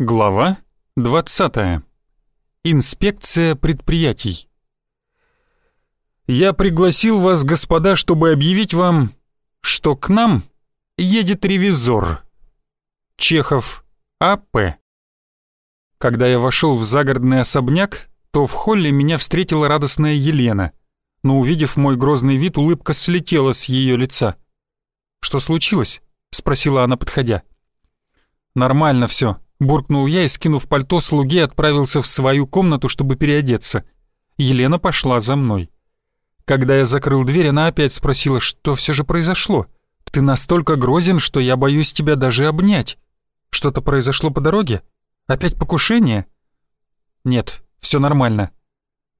Глава 20. Инспекция предприятий. Я пригласил вас, господа, чтобы объявить вам, что к нам едет ревизор. Чехов А.П. Когда я вошел в загородный особняк, то в холле меня встретила радостная Елена, но увидев мой грозный вид, улыбка слетела с ее лица. «Что случилось?» — спросила она, подходя. «Нормально все», Буркнул я и, скинув пальто слуги, отправился в свою комнату, чтобы переодеться. Елена пошла за мной. Когда я закрыл дверь, она опять спросила, что все же произошло. «Ты настолько грозен, что я боюсь тебя даже обнять. Что-то произошло по дороге? Опять покушение?» «Нет, все нормально».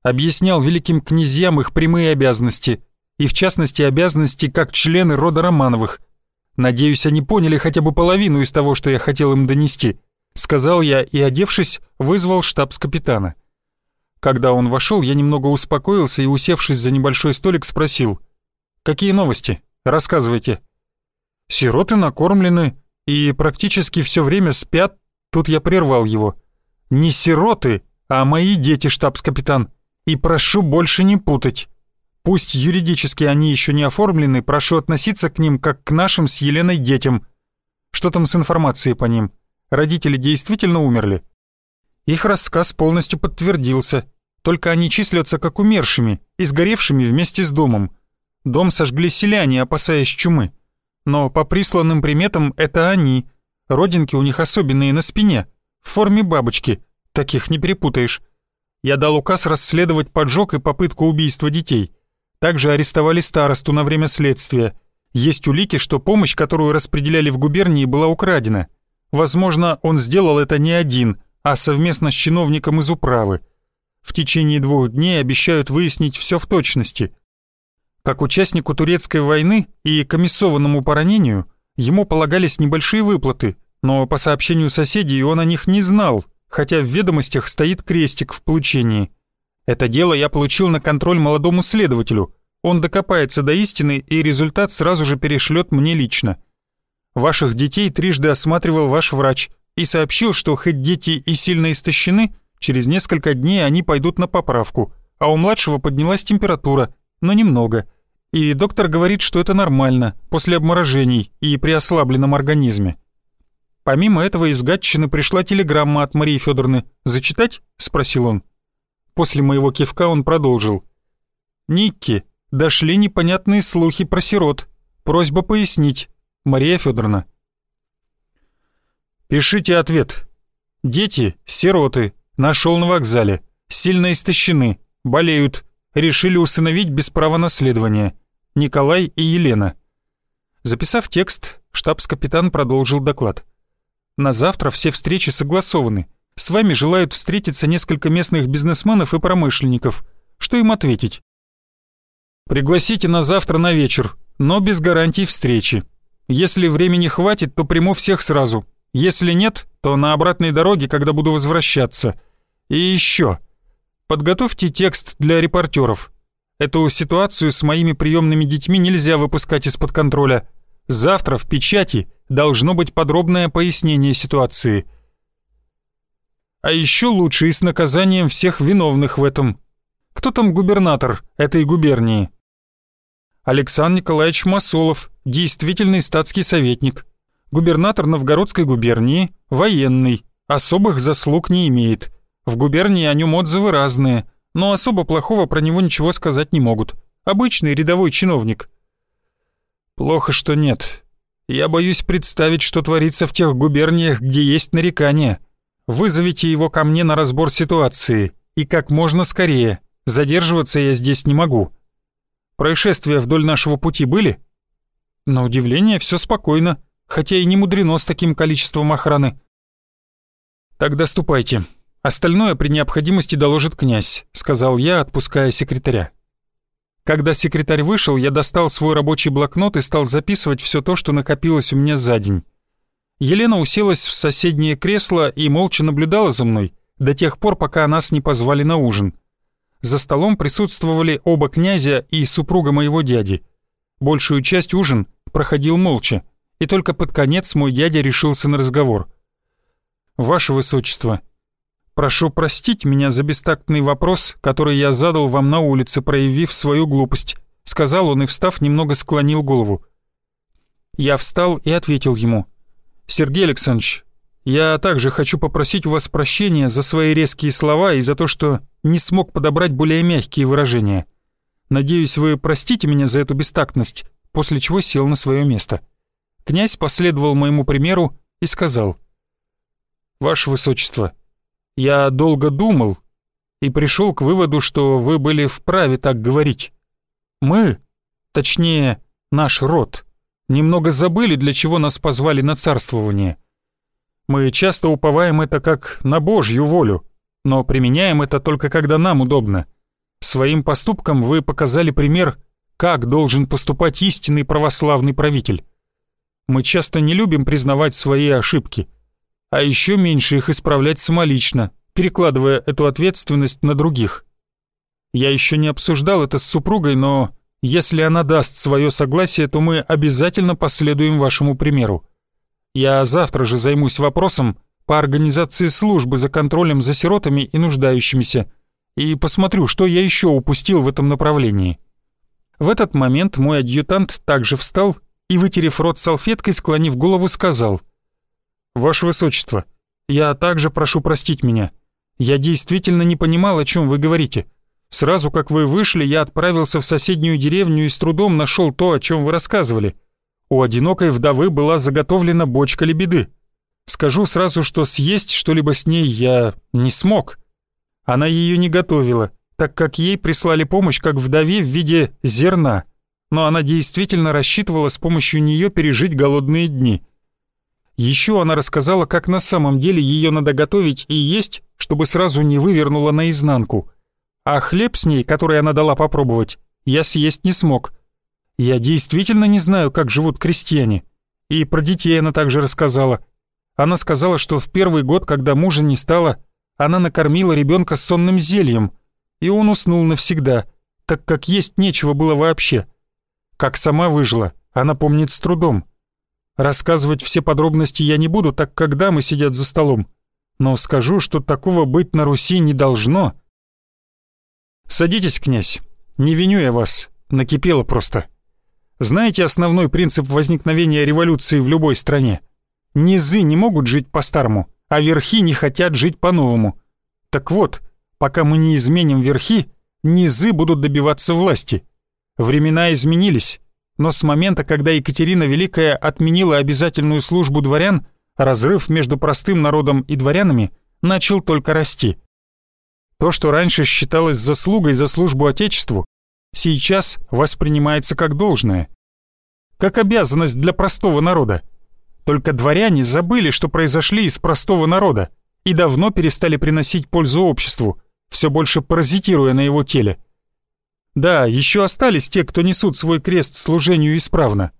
Объяснял великим князьям их прямые обязанности, и в частности обязанности как члены рода Романовых. Надеюсь, они поняли хотя бы половину из того, что я хотел им донести сказал я и, одевшись, вызвал штабс-капитана. Когда он вошел, я немного успокоился и, усевшись за небольшой столик, спросил. «Какие новости? Рассказывайте». «Сироты накормлены и практически все время спят». Тут я прервал его. «Не сироты, а мои дети, штабс-капитан. И прошу больше не путать. Пусть юридически они еще не оформлены, прошу относиться к ним как к нашим с Еленой детям. Что там с информацией по ним?» Родители действительно умерли? Их рассказ полностью подтвердился, только они числятся как умершими и сгоревшими вместе с домом. Дом сожгли селяне, опасаясь чумы. Но по присланным приметам это они. Родинки у них особенные на спине, в форме бабочки, таких не перепутаешь. Я дал указ расследовать поджог и попытку убийства детей. Также арестовали старосту на время следствия. Есть улики, что помощь, которую распределяли в губернии, была украдена. Возможно, он сделал это не один, а совместно с чиновником из управы. В течение двух дней обещают выяснить все в точности. Как участнику турецкой войны и комиссованному по ранению, ему полагались небольшие выплаты, но по сообщению соседей он о них не знал, хотя в ведомостях стоит крестик в получении. Это дело я получил на контроль молодому следователю. Он докопается до истины и результат сразу же перешлет мне лично. Ваших детей трижды осматривал ваш врач и сообщил, что хоть дети и сильно истощены, через несколько дней они пойдут на поправку, а у младшего поднялась температура, но немного. И доктор говорит, что это нормально, после обморожений и при ослабленном организме. Помимо этого из Гатчины пришла телеграмма от Марии Федоровны. «Зачитать?» — спросил он. После моего кивка он продолжил. «Никки, дошли непонятные слухи про сирот. Просьба пояснить, Мария Федоровна. Пишите ответ. Дети, сироты, нашел на вокзале, сильно истощены, болеют, решили усыновить без права наследования. Николай и Елена. Записав текст, штабс-капитан продолжил доклад. На завтра все встречи согласованы. С вами желают встретиться несколько местных бизнесменов и промышленников. Что им ответить? Пригласите на завтра на вечер, но без гарантий встречи. Если времени хватит, то приму всех сразу. Если нет, то на обратной дороге, когда буду возвращаться. И еще. Подготовьте текст для репортеров. Эту ситуацию с моими приемными детьми нельзя выпускать из-под контроля. Завтра в печати должно быть подробное пояснение ситуации. А еще лучше и с наказанием всех виновных в этом. Кто там губернатор этой губернии? Александр Николаевич Масолов, действительный статский советник. Губернатор Новгородской губернии, военный, особых заслуг не имеет. В губернии о нем отзывы разные, но особо плохого про него ничего сказать не могут. Обычный рядовой чиновник. Плохо, что нет. Я боюсь представить, что творится в тех губерниях, где есть нарекания. Вызовите его ко мне на разбор ситуации, и как можно скорее. Задерживаться я здесь не могу. Происшествия вдоль нашего пути были? На удивление, все спокойно, хотя и не мудрено с таким количеством охраны. Тогда ступайте. Остальное при необходимости доложит князь, сказал я, отпуская секретаря. Когда секретарь вышел, я достал свой рабочий блокнот и стал записывать все то, что накопилось у меня за день. Елена уселась в соседнее кресло и молча наблюдала за мной до тех пор, пока нас не позвали на ужин. За столом присутствовали оба князя и супруга моего дяди. Большую часть ужин проходил молча, и только под конец мой дядя решился на разговор. «Ваше Высочество, прошу простить меня за бестактный вопрос, который я задал вам на улице, проявив свою глупость», сказал он и, встав, немного склонил голову. Я встал и ответил ему. «Сергей Александрович, я также хочу попросить у вас прощения за свои резкие слова и за то, что не смог подобрать более мягкие выражения. Надеюсь, вы простите меня за эту бестактность», после чего сел на свое место. Князь последовал моему примеру и сказал. «Ваше Высочество, я долго думал и пришел к выводу, что вы были вправе так говорить. Мы, точнее, наш род, немного забыли, для чего нас позвали на царствование. Мы часто уповаем это как на Божью волю, но применяем это только когда нам удобно. Своим поступком вы показали пример, как должен поступать истинный православный правитель. Мы часто не любим признавать свои ошибки, а еще меньше их исправлять самолично, перекладывая эту ответственность на других. Я еще не обсуждал это с супругой, но если она даст свое согласие, то мы обязательно последуем вашему примеру. Я завтра же займусь вопросом по организации службы за контролем за сиротами и нуждающимися и посмотрю, что я еще упустил в этом направлении. В этот момент мой адъютант также встал и, вытерев рот салфеткой, склонив голову, сказал «Ваше Высочество, я также прошу простить меня. Я действительно не понимал, о чем вы говорите. Сразу как вы вышли, я отправился в соседнюю деревню и с трудом нашел то, о чем вы рассказывали. У одинокой вдовы была заготовлена бочка лебеды. Скажу сразу, что съесть что-либо с ней я не смог. Она ее не готовила, так как ей прислали помощь как вдове в виде зерна, но она действительно рассчитывала с помощью нее пережить голодные дни. Еще она рассказала, как на самом деле ее надо готовить и есть, чтобы сразу не вывернула наизнанку – а хлеб с ней, который она дала попробовать, я съесть не смог. Я действительно не знаю, как живут крестьяне. И про детей она также рассказала. Она сказала, что в первый год, когда мужа не стало, она накормила ребенка сонным зельем, и он уснул навсегда, так как есть нечего было вообще. Как сама выжила, она помнит с трудом. Рассказывать все подробности я не буду, так как дамы сидят за столом. Но скажу, что такого быть на Руси не должно — «Садитесь, князь. Не виню я вас. Накипело просто. Знаете основной принцип возникновения революции в любой стране? Низы не могут жить по-старому, а верхи не хотят жить по-новому. Так вот, пока мы не изменим верхи, низы будут добиваться власти. Времена изменились, но с момента, когда Екатерина Великая отменила обязательную службу дворян, разрыв между простым народом и дворянами начал только расти. То, что раньше считалось заслугой за службу Отечеству, сейчас воспринимается как должное. Как обязанность для простого народа. Только дворяне забыли, что произошли из простого народа и давно перестали приносить пользу обществу, все больше паразитируя на его теле. Да, еще остались те, кто несут свой крест служению исправно.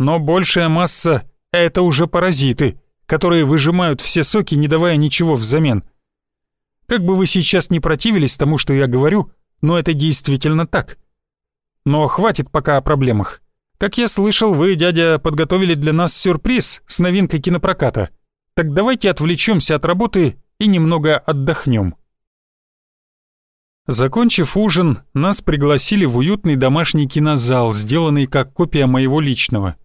Но большая масса — это уже паразиты, которые выжимают все соки, не давая ничего взамен — как бы вы сейчас не противились тому, что я говорю, но это действительно так. Но хватит пока о проблемах. Как я слышал, вы, дядя, подготовили для нас сюрприз с новинкой кинопроката. Так давайте отвлечемся от работы и немного отдохнем. Закончив ужин, нас пригласили в уютный домашний кинозал, сделанный как копия моего личного.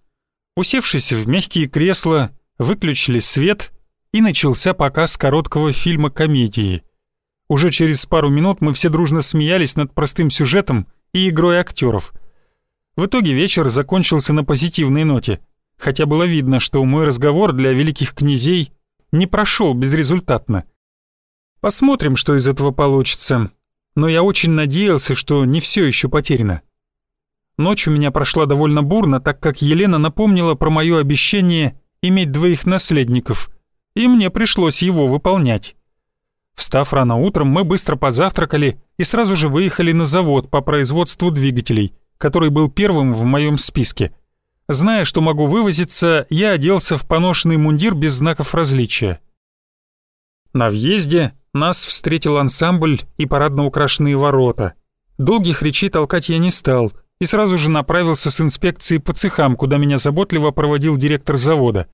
Усевшись в мягкие кресла, выключили свет, и начался показ короткого фильма комедии. Уже через пару минут мы все дружно смеялись над простым сюжетом и игрой актеров. В итоге вечер закончился на позитивной ноте, хотя было видно, что мой разговор для великих князей не прошел безрезультатно. Посмотрим, что из этого получится, но я очень надеялся, что не все еще потеряно. Ночь у меня прошла довольно бурно, так как Елена напомнила про мое обещание иметь двоих наследников, и мне пришлось его выполнять. Встав рано утром, мы быстро позавтракали и сразу же выехали на завод по производству двигателей, который был первым в моем списке. Зная, что могу вывозиться, я оделся в поношенный мундир без знаков различия. На въезде нас встретил ансамбль и парадно украшенные ворота. Долгих речей толкать я не стал и сразу же направился с инспекцией по цехам, куда меня заботливо проводил директор завода.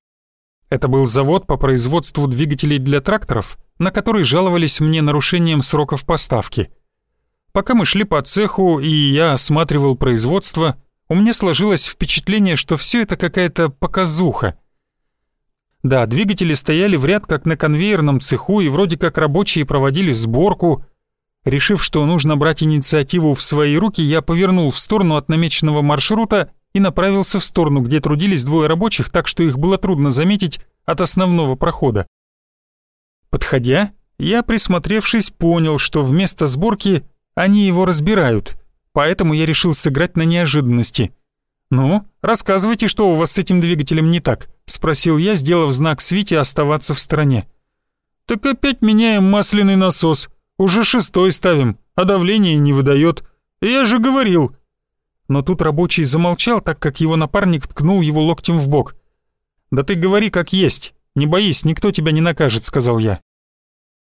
Это был завод по производству двигателей для тракторов, на который жаловались мне нарушением сроков поставки. Пока мы шли по цеху и я осматривал производство, у меня сложилось впечатление, что все это какая-то показуха. Да, двигатели стояли в ряд как на конвейерном цеху и вроде как рабочие проводили сборку. Решив, что нужно брать инициативу в свои руки, я повернул в сторону от намеченного маршрута и направился в сторону, где трудились двое рабочих, так что их было трудно заметить от основного прохода. Подходя, я, присмотревшись, понял, что вместо сборки они его разбирают, поэтому я решил сыграть на неожиданности. «Ну, рассказывайте, что у вас с этим двигателем не так», — спросил я, сделав знак Свите оставаться в стороне. «Так опять меняем масляный насос. Уже шестой ставим, а давление не выдает. Я же говорил, но тут рабочий замолчал, так как его напарник ткнул его локтем в бок. «Да ты говори как есть, не боись, никто тебя не накажет», — сказал я.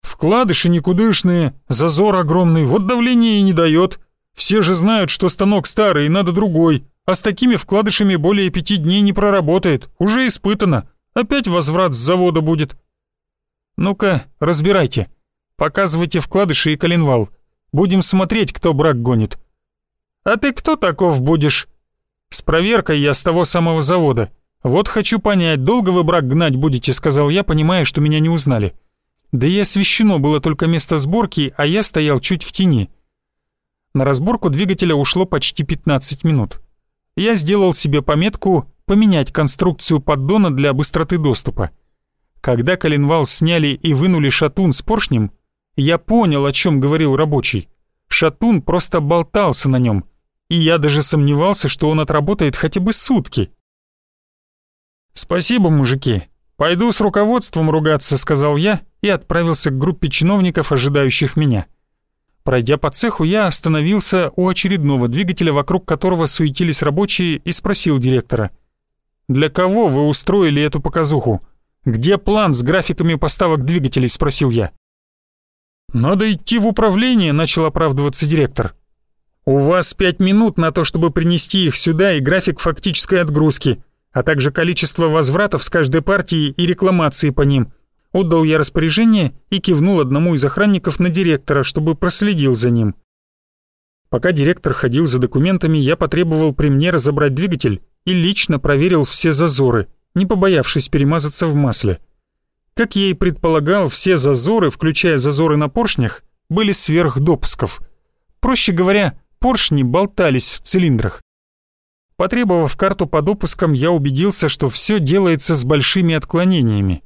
«Вкладыши никудышные, зазор огромный, вот давление и не дает. Все же знают, что станок старый и надо другой, а с такими вкладышами более пяти дней не проработает, уже испытано. Опять возврат с завода будет». «Ну-ка, разбирайте. Показывайте вкладыши и коленвал. Будем смотреть, кто брак гонит». «А ты кто таков будешь?» «С проверкой я с того самого завода. Вот хочу понять, долго вы брак гнать будете», — сказал я, понимая, что меня не узнали. Да и освещено было только место сборки, а я стоял чуть в тени. На разборку двигателя ушло почти 15 минут. Я сделал себе пометку поменять конструкцию поддона для быстроты доступа. Когда коленвал сняли и вынули шатун с поршнем, я понял, о чем говорил рабочий. Шатун просто болтался на нем — и я даже сомневался, что он отработает хотя бы сутки. «Спасибо, мужики. Пойду с руководством ругаться», — сказал я и отправился к группе чиновников, ожидающих меня. Пройдя по цеху, я остановился у очередного двигателя, вокруг которого суетились рабочие, и спросил директора. «Для кого вы устроили эту показуху? Где план с графиками поставок двигателей?» — спросил я. «Надо идти в управление», — начал оправдываться директор. У вас пять минут на то, чтобы принести их сюда и график фактической отгрузки, а также количество возвратов с каждой партии и рекламации по ним. Отдал я распоряжение и кивнул одному из охранников на директора, чтобы проследил за ним. Пока директор ходил за документами, я потребовал при мне разобрать двигатель и лично проверил все зазоры, не побоявшись перемазаться в масле. Как я и предполагал, все зазоры, включая зазоры на поршнях, были сверх допусков. Проще говоря, поршни болтались в цилиндрах. Потребовав карту по допускам, я убедился, что все делается с большими отклонениями.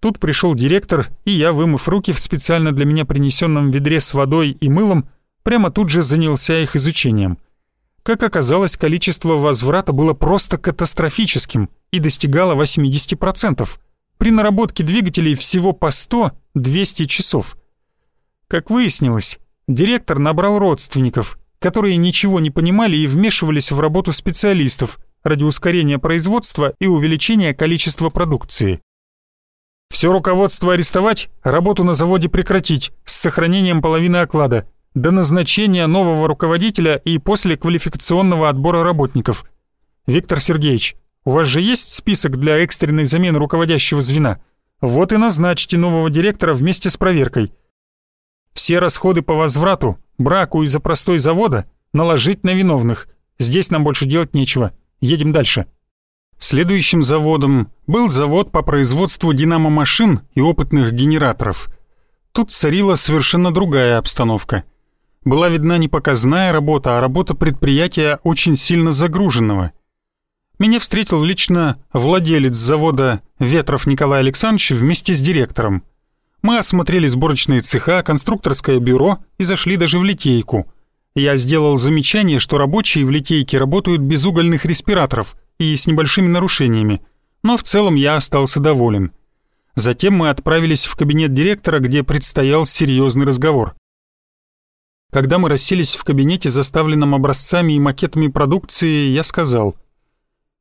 Тут пришел директор, и я, вымыв руки в специально для меня принесенном ведре с водой и мылом, прямо тут же занялся их изучением. Как оказалось, количество возврата было просто катастрофическим и достигало 80%. При наработке двигателей всего по 100-200 часов. Как выяснилось, директор набрал родственников, которые ничего не понимали и вмешивались в работу специалистов ради ускорения производства и увеличения количества продукции. Все руководство арестовать, работу на заводе прекратить с сохранением половины оклада до назначения нового руководителя и после квалификационного отбора работников. Виктор Сергеевич, у вас же есть список для экстренной замены руководящего звена? Вот и назначьте нового директора вместе с проверкой. Все расходы по возврату браку из-за простой завода наложить на виновных. Здесь нам больше делать нечего. Едем дальше. Следующим заводом был завод по производству динамомашин и опытных генераторов. Тут царила совершенно другая обстановка. Была видна не показная работа, а работа предприятия очень сильно загруженного. Меня встретил лично владелец завода Ветров Николай Александрович вместе с директором. Мы осмотрели сборочные цеха, конструкторское бюро и зашли даже в литейку. Я сделал замечание, что рабочие в литейке работают без угольных респираторов и с небольшими нарушениями, но в целом я остался доволен. Затем мы отправились в кабинет директора, где предстоял серьезный разговор. Когда мы расселись в кабинете, заставленном образцами и макетами продукции, я сказал,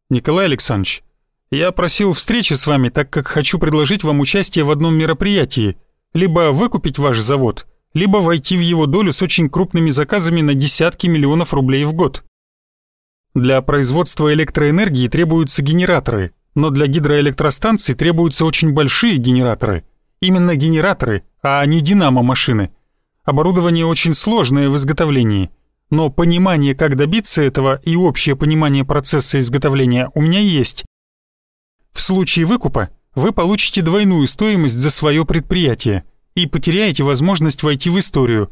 «Николай Александрович, я просил встречи с вами, так как хочу предложить вам участие в одном мероприятии. Либо выкупить ваш завод, либо войти в его долю с очень крупными заказами на десятки миллионов рублей в год. Для производства электроэнергии требуются генераторы, Но для гидроэлектростанций требуются очень большие генераторы. Именно генераторы, а не динамо-машины. Оборудование очень сложное в изготовлении. Но понимание, как добиться этого, и общее понимание процесса изготовления у меня есть. В случае выкупа вы получите двойную стоимость за свое предприятие и потеряете возможность войти в историю.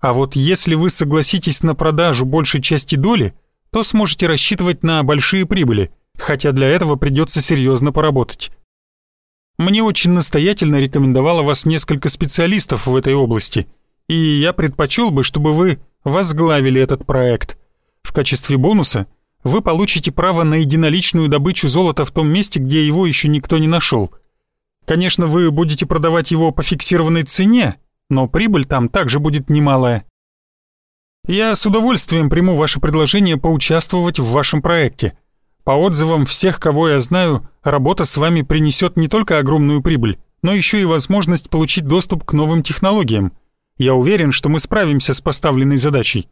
А вот если вы согласитесь на продажу большей части доли, то сможете рассчитывать на большие прибыли, хотя для этого придется серьезно поработать. Мне очень настоятельно рекомендовало вас несколько специалистов в этой области, и я предпочел бы, чтобы вы возглавили этот проект. В качестве бонуса вы получите право на единоличную добычу золота в том месте, где его еще никто не нашел. Конечно, вы будете продавать его по фиксированной цене, но прибыль там также будет немалая. Я с удовольствием приму ваше предложение поучаствовать в вашем проекте. По отзывам всех, кого я знаю, работа с вами принесет не только огромную прибыль, но еще и возможность получить доступ к новым технологиям. Я уверен, что мы справимся с поставленной задачей.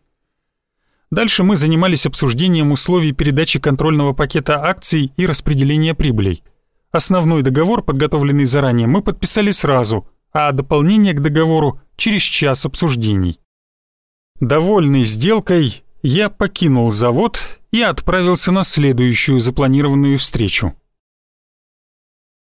Дальше мы занимались обсуждением условий передачи контрольного пакета акций и распределения прибылей. Основной договор, подготовленный заранее, мы подписали сразу, а дополнение к договору через час обсуждений. Довольный сделкой, я покинул завод и отправился на следующую запланированную встречу.